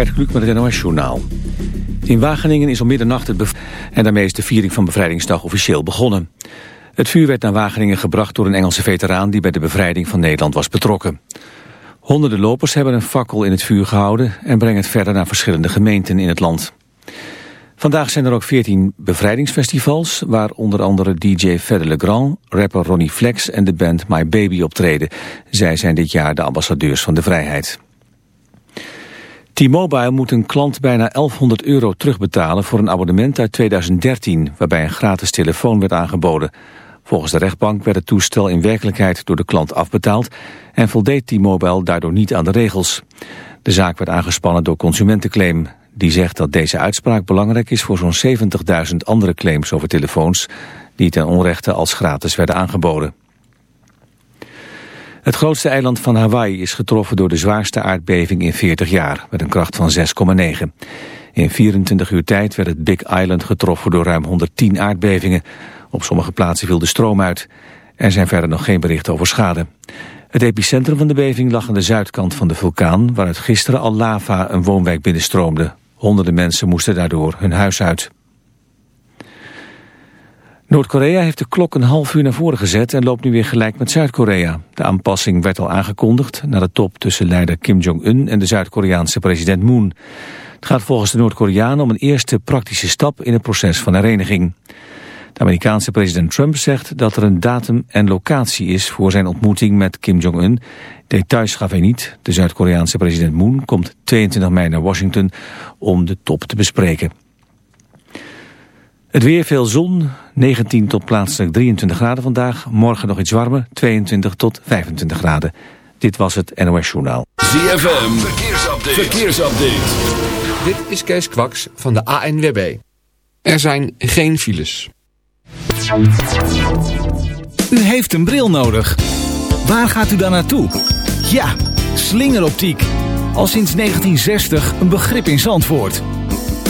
Gert Kluk met het NOS Journaal. In Wageningen is om middernacht het en daarmee is de viering van Bevrijdingsdag officieel begonnen. Het vuur werd naar Wageningen gebracht door een Engelse veteraan die bij de bevrijding van Nederland was betrokken. Honderden lopers hebben een fakkel in het vuur gehouden en brengen het verder naar verschillende gemeenten in het land. Vandaag zijn er ook 14 bevrijdingsfestivals, waar onder andere DJ Fedde Legrand, rapper Ronnie Flex en de band My Baby optreden. Zij zijn dit jaar de ambassadeurs van de vrijheid. T-Mobile moet een klant bijna 1100 euro terugbetalen voor een abonnement uit 2013, waarbij een gratis telefoon werd aangeboden. Volgens de rechtbank werd het toestel in werkelijkheid door de klant afbetaald en voldeed T-Mobile daardoor niet aan de regels. De zaak werd aangespannen door Consumentenclaim. Die zegt dat deze uitspraak belangrijk is voor zo'n 70.000 andere claims over telefoons die ten onrechte als gratis werden aangeboden. Het grootste eiland van Hawaii is getroffen door de zwaarste aardbeving in 40 jaar, met een kracht van 6,9. In 24 uur tijd werd het Big Island getroffen door ruim 110 aardbevingen. Op sommige plaatsen viel de stroom uit. Er zijn verder nog geen berichten over schade. Het epicentrum van de beving lag aan de zuidkant van de vulkaan... waaruit gisteren al lava een woonwijk binnenstroomde. Honderden mensen moesten daardoor hun huis uit. Noord-Korea heeft de klok een half uur naar voren gezet en loopt nu weer gelijk met Zuid-Korea. De aanpassing werd al aangekondigd na de top tussen leider Kim Jong-un en de Zuid-Koreaanse president Moon. Het gaat volgens de Noord-Koreanen om een eerste praktische stap in het proces van hereniging. De Amerikaanse president Trump zegt dat er een datum en locatie is voor zijn ontmoeting met Kim Jong-un. Details gaf hij niet. De Zuid-Koreaanse president Moon komt 22 mei naar Washington om de top te bespreken. Het weer veel zon, 19 tot plaatselijk 23 graden vandaag. Morgen nog iets warmer, 22 tot 25 graden. Dit was het NOS Journaal. ZFM, verkeersupdate. verkeersupdate. Dit is Kees Kwaks van de ANWB. Er zijn geen files. U heeft een bril nodig. Waar gaat u dan naartoe? Ja, slingeroptiek. Al sinds 1960 een begrip in Zandvoort.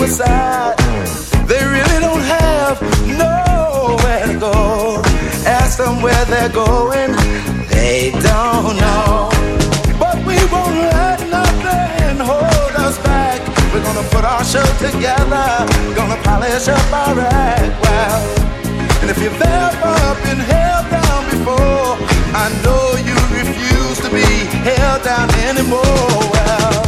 you. They really don't have nowhere to go. Ask them where they're going, they don't know. But we won't let nothing hold us back. We're gonna put our show together, gonna polish up our act well. And if you've ever been held down before, I know you refuse to be held down anymore. Well,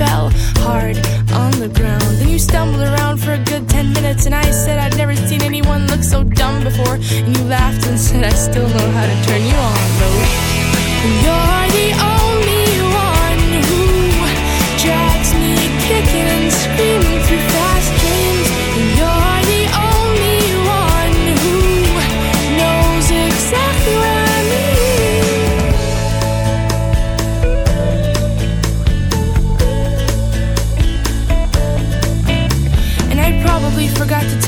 fell hard on the ground. Then you stumbled around for a good ten minutes, and I said I'd never seen anyone look so dumb before, and you laughed and said I still know how to turn you on, though. You're the only one who drags me kicking and screaming through fast dreams. You're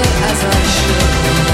as I should.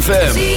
ZFM.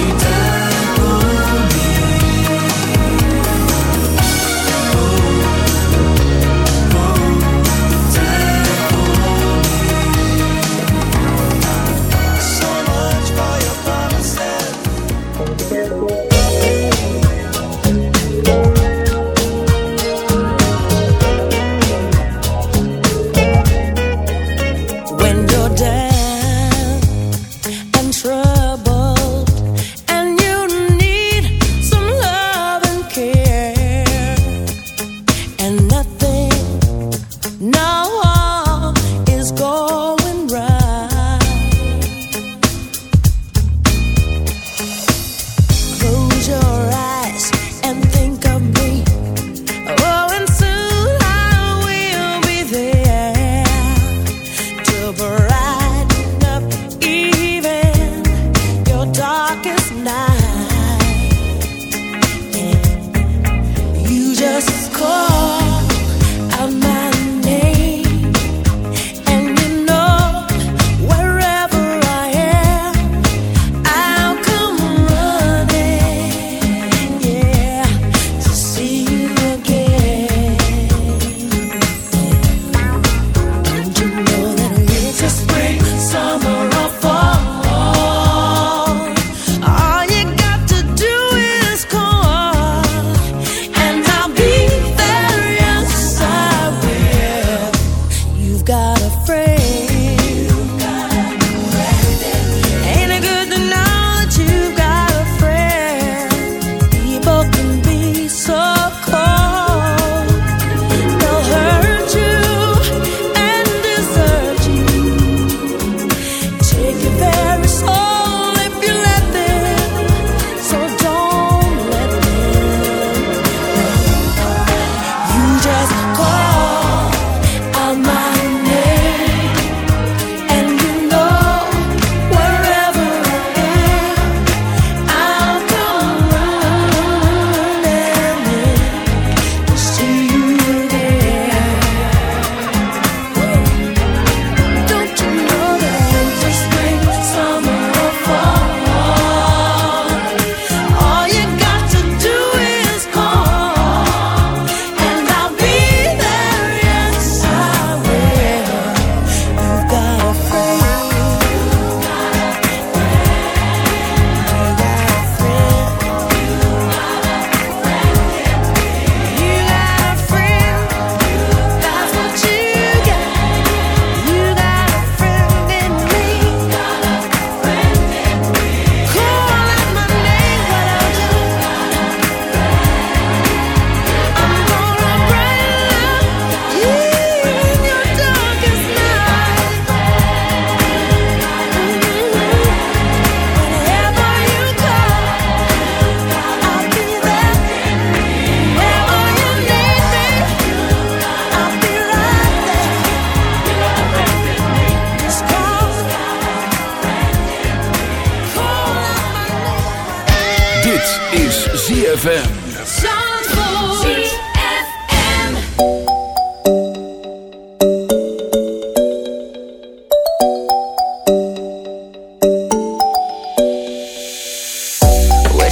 you done?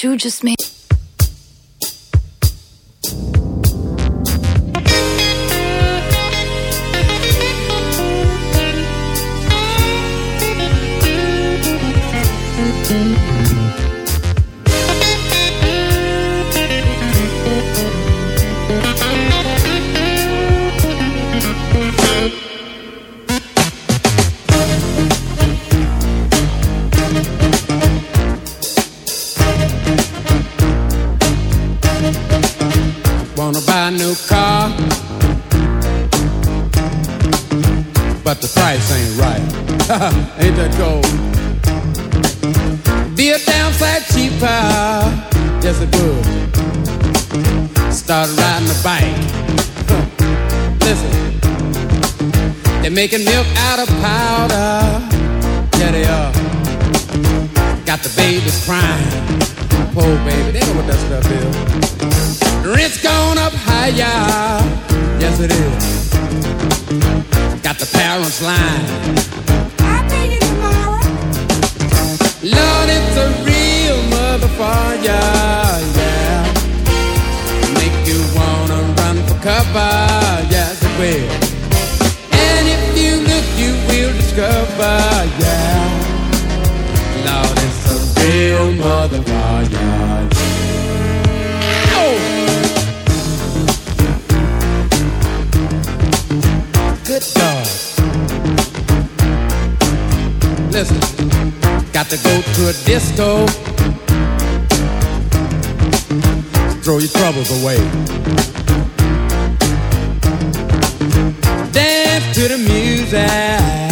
You just made. Making milk out of powder. Yeah, they are. Got the babies crying. Poor baby, they know what that stuff is. Rent's gone up higher. Yes, it is. Got the parents lying. Real motherfucker. Oh! Good God. Listen, got to go to a disco. Throw your troubles away. Dance to the music